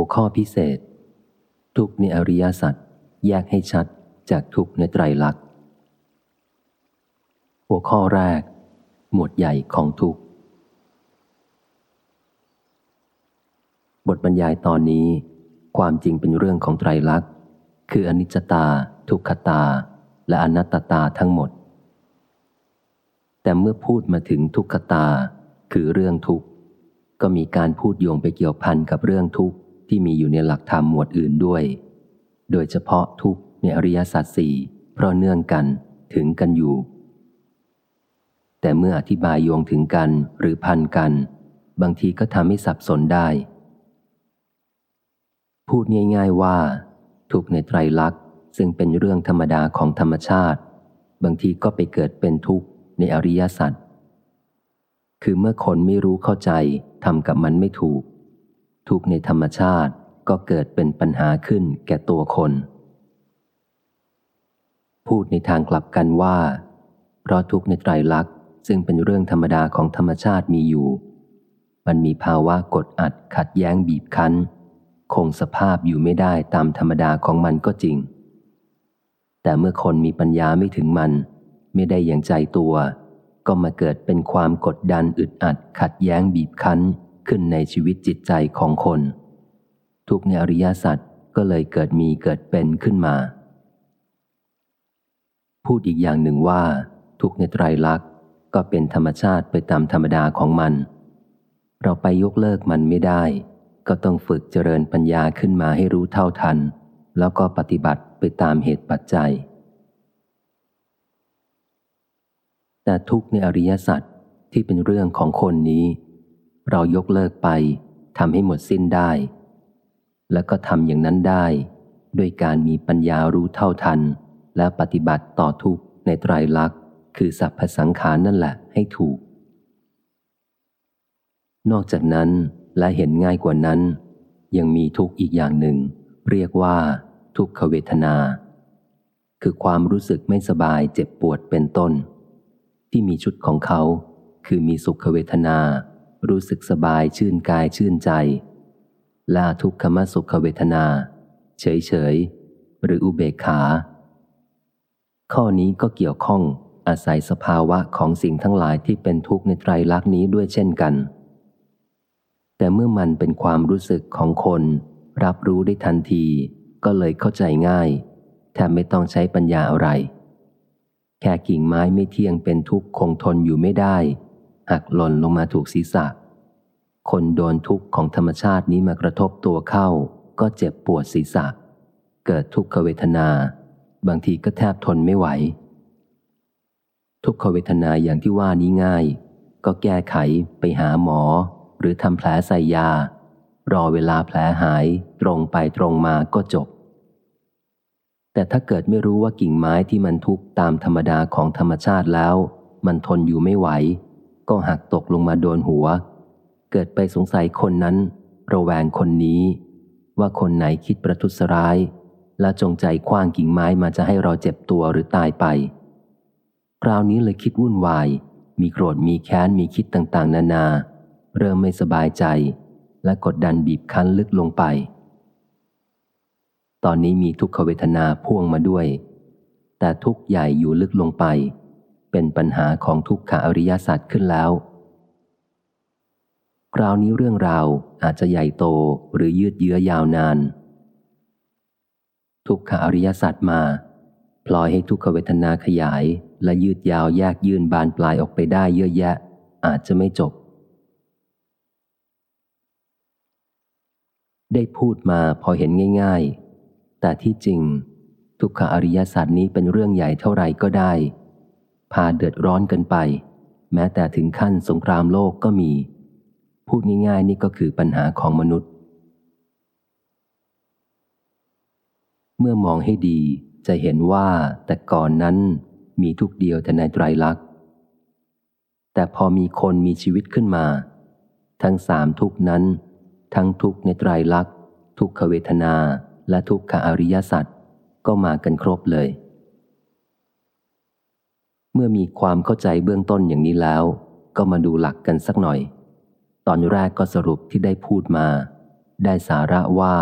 หัวข้อพิเศษ ทุกในอริยสัจแยกให้ชัดจากทุกในไตรลักษณ์ หัวข้อแรก หมวดใหญ่ของทุกบทบรรยายตอนนี้ ความจริงเป็นเรื่องของไตรลักษณ์ คืออนิจจตา ทุกขตา และอนัตตาทั้งหมด แต่เมื่อพูดมาถึงทุกขตา คือเรื่องทุกข์ก็มีการพูดโยงไปเกี่ยวพันกับเรื่องทุกข์ ที่มีอยู่ในหลักธรรมหมวดอื่นด้วย โดยเฉพาะทุกในอริยสัจสี่เพราะเนื่องกันถึงกันอยู่ แต่เมื่ออธิบายโยงถึงกันหรือพันกัน บางทีก็ทำให้สับสนได้ พูดง่ายๆว่า ทุกในไตรลักษณ์ซึ่งเป็นเรื่องธรรมดาของธรรมชาติ บางทีก็ไปเกิดเป็นทุกข์ในอริยสัจคือเมื่อคนไม่รู้เข้าใจทำกับมันไม่ถูก ทุกในธรรมชาติก็เกิดเป็นปัญหาขึ้นแก่ตัวคน พูดในทางกลับกันว่า เพราะทุกในไตรลักษณ์ซึ่งเป็นเรื่องธรรมดาของธรรมชาติมีอยู่ มันมีภาวะกดอัดขัดแย้งบีบคั้น คงสภาพอยู่ไม่ได้ตามธรรมดาของมันก็จริง แต่เมื่อคนมีปัญญาไม่ถึงมัน ไม่ได้อย่างใจตัว ก็มาเกิดเป็นความกดดันอึดอัดขัดแย้งบีบคั้น ขึ้นในชีวิตจิตใจของคน ทุกในอริยสัจก็เลยเกิดมีเกิดเป็นขึ้นมา พูดอีกอย่างหนึ่งว่า ทุกในไตรลักษณ์ก็เป็นธรรมชาติไปตามธรรมดาของมัน เราไปยกเลิกมันไม่ได้ ก็ต้องฝึกเจริญปัญญาขึ้นมาให้รู้เท่าทัน แล้วก็ปฏิบัติไปตามเหตุปัจจัย แต่ทุกในอริยสัจที่เป็นเรื่องของคนนี้ เรายกเลิกไปทำให้หมดสิ้นได้ แล้วก็ทำอย่างนั้นได้ ด้วยการมีปัญญารู้เท่าทัน และปฏิบัติต่อทุกในไตรลักษณ์ คือสัพพสังขารนั่นแหละให้ถูก นอกจากนั้นและเห็นง่ายกว่านั้น ยังมีทุกอีกอย่างหนึ่ง เรียกว่า ทุกขเวทนา คือความรู้สึกไม่สบายเจ็บปวดเป็นต้น ที่มีชุดของเขา คือมีสุขเวทนา รู้สึกสบายชื่นกายชื่นใจละทุกขมสุขเวทนา เฉยเฉยหรืออุเบกขา ข้อนี้ก็เกี่ยวข้องอาศัยสภาวะของสิ่งทั้งหลายที่เป็นทุกข์ในไตรลักษณ์นี้ด้วยเช่นกัน แต่เมื่อมันเป็นความรู้สึกของคน รับรู้ได้ทันที ก็เลยเข้าใจง่ายแทบไม่ต้องใช้ปัญญาอะไร แค่กิ่งไม้ไม่เที่ยงเป็นทุกข์คงทนอยู่ไม่ได้ หักหล่นลงมาถูกศีรษะ คนโดนทุกข์ของธรรมชาตินี้มากระทบตัวเข้า ก็เจ็บปวดศีรษะ เกิดทุกขเวทนา บางทีก็แทบทนไม่ไหว ทุกขเวทนาอย่างที่ว่านี้ง่าย ก็แก้ไขไปหาหมอ หรือทำแผลใส่ยา รอเวลาแผลหายตรงไปตรงมาก็จบแต่ถ้าเกิดไม่รู้ว่ากิ่งไม้ที่มันทุกตามธรรมดาของธรรมชาติแล้ว มันทนอยู่ไม่ไหว ก็หักตกลงมาโดนหัว เกิดไปสงสัยคนนั้น ระแวงคนนี้ ว่าคนไหนคิดประทุษร้าย และจงใจคว้างกิ่งไม้มาจะให้เราเจ็บตัวหรือตายไป คราวนี้เลยคิดวุ่นวาย มีโกรธมีแค้นมีคิดต่างๆ นานา เริ่มไม่สบายใจ และกดดันบีบคั้นลึกลงไป ตอนนี้มีทุกขเวทนาพ่วงมาด้วย แต่ทุกใหญ่อยู่ลึกลงไป เป็นปัญหาของทุกขาอริยศาสัจขึ้นแล้ว คราวนี้เรื่องราวอาจจะใหญ่โตหรือยืดเยื้อยาวนาน ทุกขาอริยศาสัจมา ปล่อยให้ทุกขเวทนาขยาย และยืดยาวแยกยื่นบานปลายออกไปได้เยอะแยะ อาจจะไม่จบ ได้พูดมาพอเห็นง่าย ๆ แต่ที่จริง ทุกขอริยศาสตร์นี้เป็นเรื่องใหญ่เท่าไรก็ได้ พาเดือดร้อนกันไป แม้แต่ถึงขั้นสงครามโลกก็มี พูดง่ายๆนี่ก็คือปัญหาของมนุษย์ เมื่อมองให้ดีจะเห็นว่าแต่ก่อนนั้นมีทุกเดียวแต่ในไตรลักษณ์ แต่พอมีคนมีชีวิตขึ้นมา ทั้งสามทุกนั้น ทั้งทุกในไตรลักษณ์ ทุกขเวทนาและทุกขอริยสัจก็มากันครบเลย เมื่อมีความเข้าใจเบื้องต้นอย่างนี้แล้ว ก็มาดูหลักกันสักหน่อย ตอนแรกก็สรุปที่ได้พูดมา ได้สาระว่า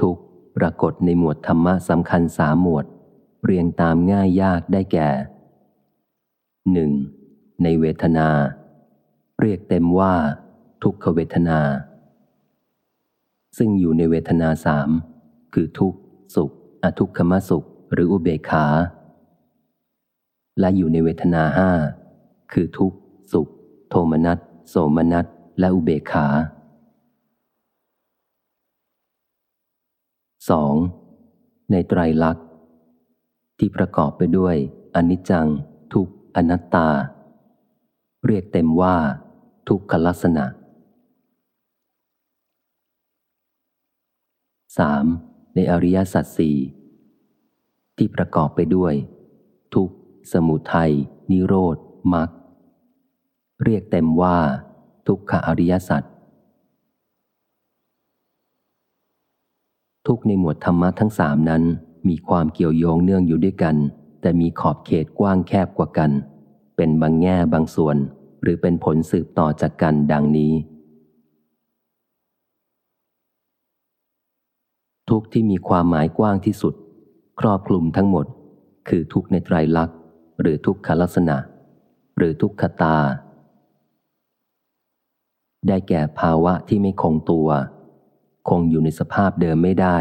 ทุกปรากฏในหมวดธรรมะสำคัญสามหมวด เรียงตามง่ายยากได้แก่หนึ่งในเวทนา เรียกเต็มว่า ทุกขเวทนา ซึ่งอยู่ในเวทนาสามคือทุกสุข อทุกขมสุข หรืออุเบกขา และอยู่ในเวทนาห้าคือทุกข์ สุข โทมนัสโสมนัสและอุเบกขา 2. ในไตรลักษณ์ ที่ประกอบไปด้วย อนิจจัง ทุกอนัตตา เรียกเต็มว่า ทุกขลักษณะ 3. ในอริยสัจสี่ที่ประกอบไปด้วย ทุก สมุทัย นิโรธมรรคเรียกเต็มว่า ทุกขอริยสัจทุกในหมวดธรรมะทั้งสามนั้น มีความเกี่ยวโยงเนื่องอยู่ด้วยกัน แต่มีขอบเขตกว้างแคบกว่ากัน เป็นบางแง่บางส่วน หรือเป็นผลสืบต่อจากกันดังนี้ ทุกที่มีความหมายกว้างที่สุด ครอบคลุมทั้งหมด คือทุกในไตรลักษณ หรือทุกขลักษณะ หรือทุกขตา ได้แก่ภาวะที่ไม่คงตัว คงอยู่ในสภาพเดิมไม่ได้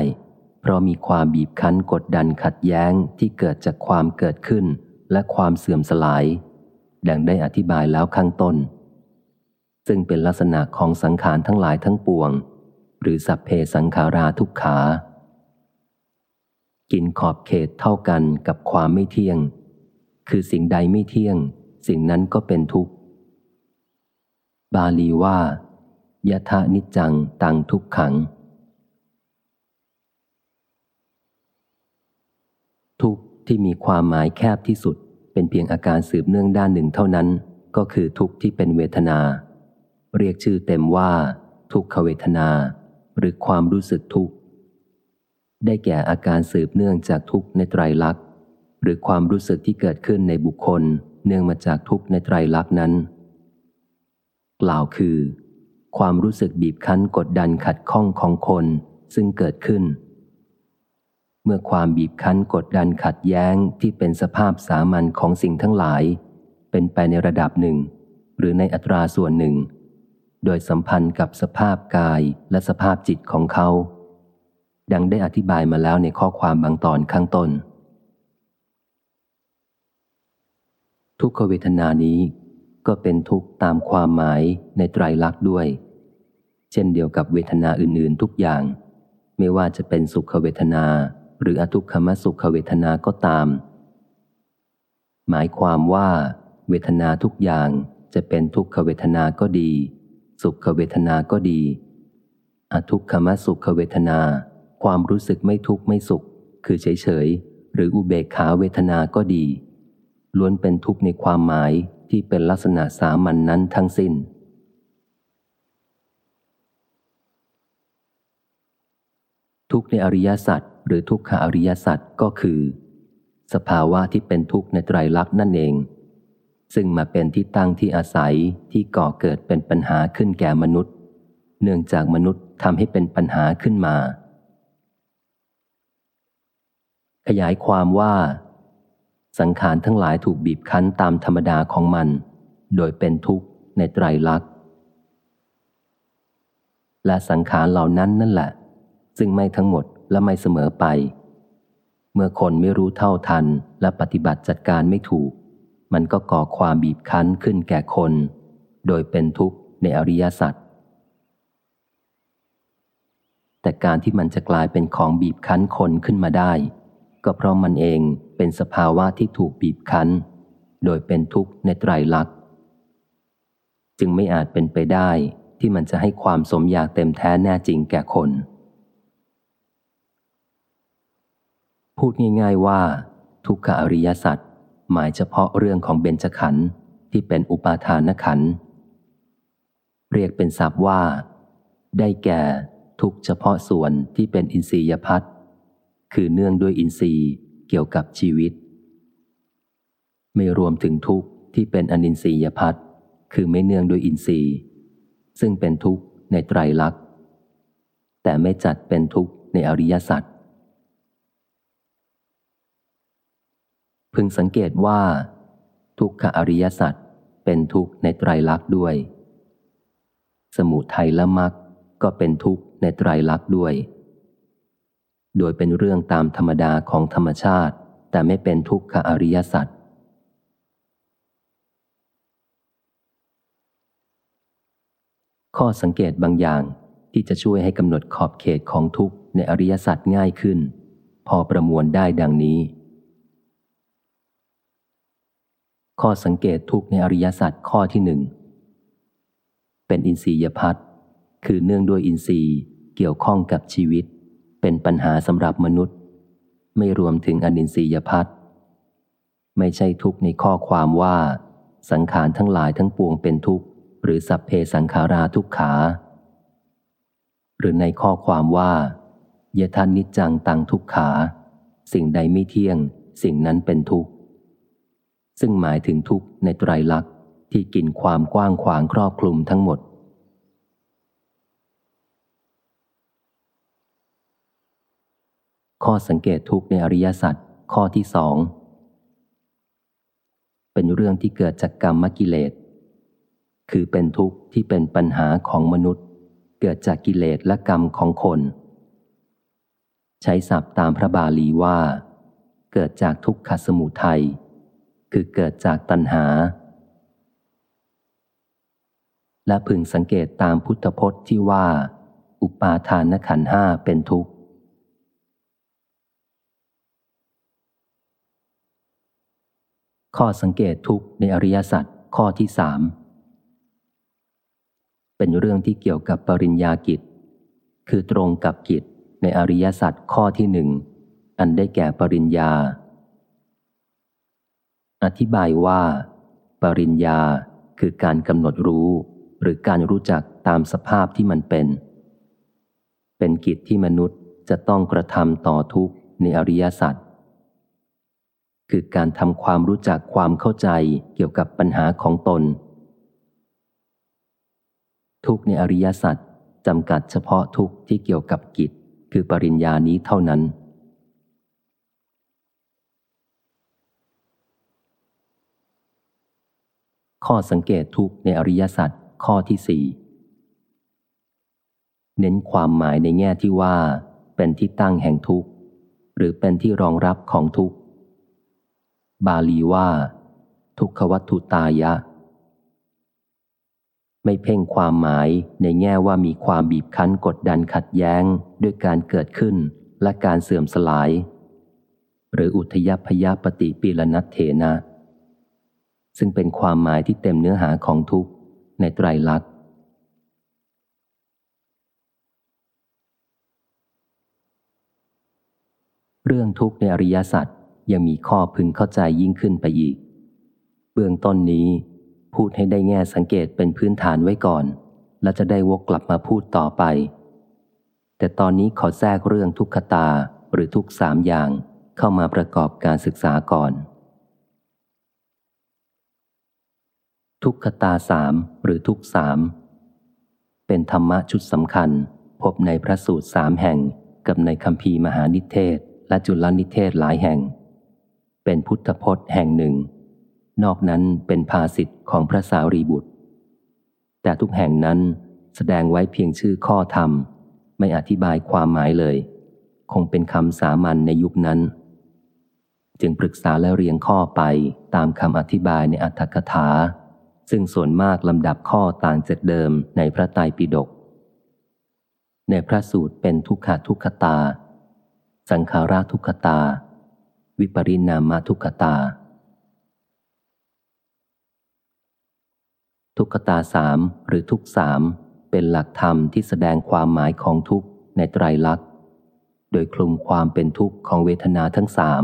เพราะมีความบีบคั้นกดดันขัดแย้งที่เกิดจากความเกิดขึ้นและความเสื่อมสลาย ดังได้อธิบายแล้วข้างต้น ซึ่งเป็นลักษณะของสังขารทั้งหลายทั้งปวง หรือสัพเพสังขาราทุกขา กินขอบเขตเท่ากันกับความไม่เที่ยง คือสิ่งใดไม่เที่ยง สิ่งนั้นก็เป็นทุกข์ บาลีว่ายะทะนิจังตังทุกขัง ทุกที่มีความหมายแคบที่สุด เป็นเพียงอาการสืบเนื่องด้านหนึ่งเท่านั้น ก็คือทุกที่เป็นเวทนา เรียกชื่อเต็มว่า ทุกขเวทนา หรือความรู้สึกทุกข์ ได้แก่อาการสืบเนื่องจากทุกข์ในไตรลักษณ หรือความรู้สึกที่เกิดขึ้นในบุคคล เนื่องมาจากทุกข์ในไตรลักษณ์นั้น กล่าวคือ ความรู้สึกบีบคั้นกดดันขัดข้องของคนซึ่งเกิดขึ้น เมื่อความบีบคั้นกดดันขัดแย้งที่เป็นสภาพสามัญของสิ่งทั้งหลาย เป็นไปในระดับหนึ่ง หรือในอัตราส่วนหนึ่ง โดยสัมพันธ์กับสภาพกายและสภาพจิตของเขา ดังได้อธิบายมาแล้วในข้อความบางตอนข้างต้น ทุกขเวทนานี้ก็เป็นทุกข์ตามความหมายในไตรลักษณ์ด้วย เช่นเดียวกับเวทนาอื่นๆทุกอย่าง ไม่ว่าจะเป็นสุขเวทนา หรืออทุกขมสุขเวทนาก็ตาม หมายความว่า เวทนาทุกอย่างจะเป็นทุกขเวทนาก็ดี สุขเวทนาก็ดี อทุกขมสุขเวทนา ความรู้สึกไม่ทุกข์ไม่สุข คือเฉยเฉยหรืออุเบกขาเวทนาก็ดี ล้วนเป็นทุกข์ในความหมายที่เป็นลักษณะสามัญนนั้นทั้งสิน้น ทุกข์ในอริยสัจหรือทุกขอริยสัจก็คือ สภาวะที่เป็นทุกข์ในไตรลักษณ์นั่นเอง ซึ่งมาเป็นที่ตั้งที่อาศัยที่ก่อเกิดเป็นปัญหาขึ้นแก่มนุษย์ เนื่องจากมนุษย์ทำให้เป็นปัญหาขึ้นมา ขยายความว่า สังขารทั้งหลายถูกบีบคั้นตามธรรมดาของมัน โดยเป็นทุกข์ในไตรลักษณ์ และสังขารเหล่านั้นนั่นแหละ ซึ่งไม่ทั้งหมดและไม่เสมอไป เมื่อคนไม่รู้เท่าทันและปฏิบัติจัดการไม่ถูก มันก็ก่อความบีบคั้นขึ้นแก่คน โดยเป็นทุกข์ในอริยสัจแต่การที่มันจะกลายเป็นของบีบคั้นคนขึ้นมาได้ ก็เพราะมันเองเป็นสภาวะที่ถูกบีบคั้น โดยเป็นทุกข์ในไตรลักษณ์ จึงไม่อาจเป็นไปได้ที่มันจะให้ความสมอยากเต็มแท้แน่จริงแก่คน พูดง่ายๆว่า ทุกขอริยสัจหมายเฉพาะเรื่องของเบญจขันธ์ที่เป็นอุปาทานขันธ์เรียกเป็นศัพท์ว่า ได้แก่ทุกเฉพาะส่วนที่เป็นอินทรียพัฒ คือเนื่องด้วยอินทรีย์เกี่ยวกับชีวิต ไม่รวมถึงทุกข์ที่เป็นอนินทรียพัฒคือไม่เนื่องด้วยอินทรีย์ ซึ่งเป็นทุกข์ในไตรลักษณ์ แต่ไม่จัดเป็นทุกข์ในอริยสัจพึงสังเกตว่า ทุกขอริยสัจเป็นทุกข์ในไตรลักษณ์ด้วย สมุทัยและมรรคก็เป็นทุกข์ในไตรลักษณ์ด้วย โดยเป็นเรื่องตามธรรมดาของธรรมชาติ แต่ไม่เป็นทุกขอริยสัจข้อสังเกตบางอย่างที่จะช่วยให้กำหนดขอบเขตของทุกข์ในอริยสัจง่ายขึ้น พอประมวลได้ดังนี้ ข้อสังเกตทุกข์ในอริยสัจข้อที่หนึ่งเป็นอินทรียพัฒคือเนื่องด้วยอินทรีย์เกี่ยวข้องกับชีวิต เป็นปัญหาสำหรับมนุษย์ ไม่รวมถึงอนินทรียพัฒไม่ใช่ทุกในข้อความว่า สังขารทั้งหลายทั้งปวงเป็นทุกข์หรือสัพเพสังขาราทุกขา หรือในข้อความว่าเยทานนิจจังตังทุกขา สิ่งใดไม่เที่ยง สิ่งนั้นเป็นทุกข์ ซึ่งหมายถึงทุกข์ในไตรลักษณ์ที่กินความกว้างขวางครอบคลุมทั้งหมด ข้อสังเกตทุกในอริยสัจข้อที่สองเป็นเรื่องที่เกิดจากกรรมกิเลส คือเป็นทุกข์ที่เป็นปัญหาของมนุษย์ เกิดจากกิเลสและกรรมของคน ใช้ศัพท์ตามพระบาลีว่า เกิดจากทุกขสมุทัย คือเกิดจากตัณหา และพึงสังเกตตามพุทธพจน์ที่ว่า อุปาทานขันห้าเป็นทุกข์ ข้อสังเกตทุกในอริยสัจข้อที่สามเป็นเรื่องที่เกี่ยวกับปริญญากิจ คือตรงกับกิจในอริยสัจข้อที่หนึ่งอันได้แก่ปริญญา อธิบายว่า ปริญญาคือการกำหนดรู้หรือการรู้จักตามสภาพที่มันเป็น เป็นกิจที่มนุษย์จะต้องกระทำต่อทุกในอริยสัจ คือการทำความรู้จักความเข้าใจเกี่ยวกับปัญหาของตน ทุกในอริยสัจจำกัดเฉพาะทุกที่เกี่ยวกับกิจ คือปริญญานี้เท่านั้น ข้อสังเกตทุกในอริยสัจข้อที่สี่เน้นความหมายในแง่ที่ว่า เป็นที่ตั้งแห่งทุกข์ หรือเป็นที่รองรับของทุกข์ บาลีว่า ทุกขวัตถุตายะ ไม่เพ่งความหมายในแง่ว่ามีความบีบคั้นกดดันขัดแย้งด้วยการเกิดขึ้นและการเสื่อมสลาย หรืออุทยพยาปฏิปีลนัตเถนะ ซึ่งเป็นความหมายที่เต็มเนื้อหาของทุกในไตรลักษณ์เรื่องทุกข์ในอริยสัจ ยังมีข้อพึงเข้าใจยิ่งขึ้นไปอีก เบื้องต้นนี้ พูดให้ได้แง่สังเกตเป็นพื้นฐานไว้ก่อน แล้วจะได้วกกลับมาพูดต่อไป แต่ตอนนี้ขอแทรกเรื่องทุกขตาหรือทุกสามอย่างเข้ามาประกอบการศึกษาก่อน ทุกขตาสามหรือทุกสามเป็นธรรมะชุดสำคัญ พบในพระสูตรสามแห่งกับในคำพีมหานิเทศ และจุลนิเทศหลายแห่ง เป็นพุทธพจน์แห่งหนึ่ง นอกนั้นเป็นภาสิทธิ์ของพระสารีบุตร แต่ทุกแห่งนั้นแสดงไว้เพียงชื่อข้อธรรม ไม่อธิบายความหมายเลย คงเป็นคำสามัญในยุคนั้น จึงปรึกษาและเรียงข้อไปตามคำอธิบายในอัตถกถา ซึ่งส่วนมากลำดับข้อต่างจากเดิมในพระไตรปิฎกในพระสูตรเป็นทุกขทุกขตา สังขาราทุกขตา วิปริณามาทุกขตา ทุกขตาสามหรือทุกสามเป็นหลักธรรมที่แสดงความหมายของทุกข์ในไตรลักษณ์ โดยคลุมความเป็นทุกข์ของเวทนาทั้งสาม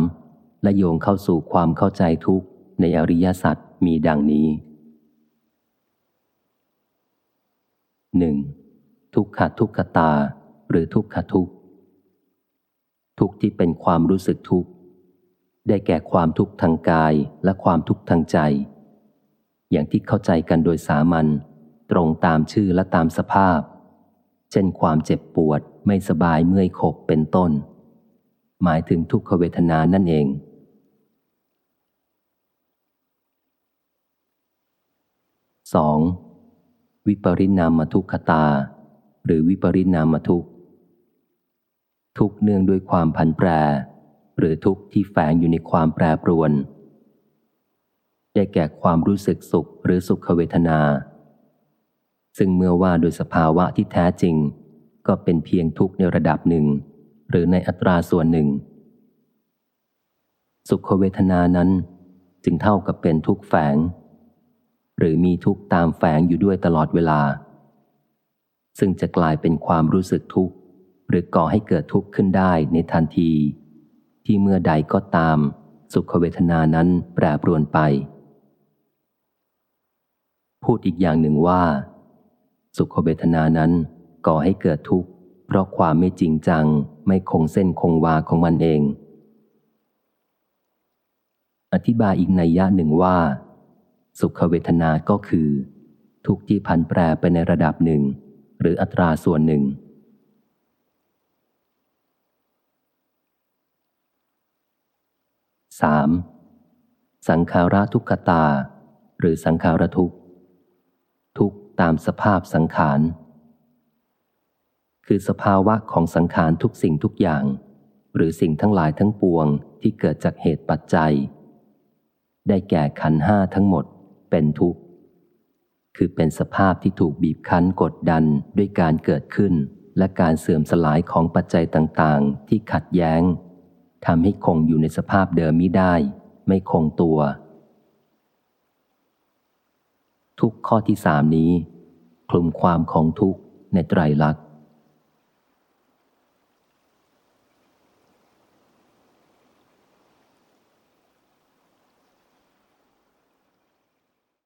และโยงเข้าสู่ความเข้าใจทุกข์ในอริยสัจมีดังนี้หนึ่งทุกขทุกขตา หรือทุกขทุกทุกที่เป็นความรู้สึกทุกข์ ได้แก่ความทุกข์ทางกายและความทุกข์ทางใจ อย่างที่เข้าใจกันโดยสามัญตรงตามชื่อและตามสภาพ เช่นความเจ็บปวดไม่สบายเมื่อยขบเป็นต้น หมายถึงทุกขเวทนานั่นเอง 2. วิปริณามทุกขตา หรือวิปริณามทุกทุกเนื่องด้วยความพันแปร หรือทุกข์ที่แฝงอยู่ในความแปรปรวน ได้แก่ความรู้สึกสุขหรือสุขเวทนา ซึ่งเมื่อว่าโดยสภาวะที่แท้จริง ก็เป็นเพียงทุกข์ในระดับหนึ่ง หรือในอัตราส่วนหนึ่ง สุขเวทนานั้นจึงเท่ากับเป็นทุกข์แฝง หรือมีทุกข์ตามแฝงอยู่ด้วยตลอดเวลา ซึ่งจะกลายเป็นความรู้สึกทุกข์หรือก่อให้เกิดทุกข์ขึ้นได้ในทันที ที่เมื่อใดก็ตาม สุขเวทนานั้นแปรปรวนไป พูดอีกอย่างหนึ่งว่า สุขเวทนานั้นก่อให้เกิดทุกข์ เพราะความไม่จริงจังไม่คงเส้นคงวาของมันเอง อธิบายอีกในยะหนึ่งว่า สุขเวทนาก็คือ ทุกที่พันแปรไปในระดับหนึ่ง หรืออัตราส่วนหนึ่ง 3. สังขาราทุกขตา หรือสังขารทุกทุกตามสภาพสังขาร คือสภาวะของสังขารทุกสิ่งทุกอย่าง หรือสิ่งทั้งหลายทั้งปวงที่เกิดจากเหตุปัจจัย ได้แก่ขันห้าทั้งหมดเป็นทุกข์ คือเป็นสภาพที่ถูกบีบคั้นกดดันด้วยการเกิดขึ้น และการเสื่อมสลายของปัจจัยต่างๆ ที่ขัดแย้ง ทำให้คงอยู่ในสภาพเดิมมิได้ ไม่คงตัว ทุกข้อที่สามนี้ คลุมความของทุกข์ในไตรลักษณ์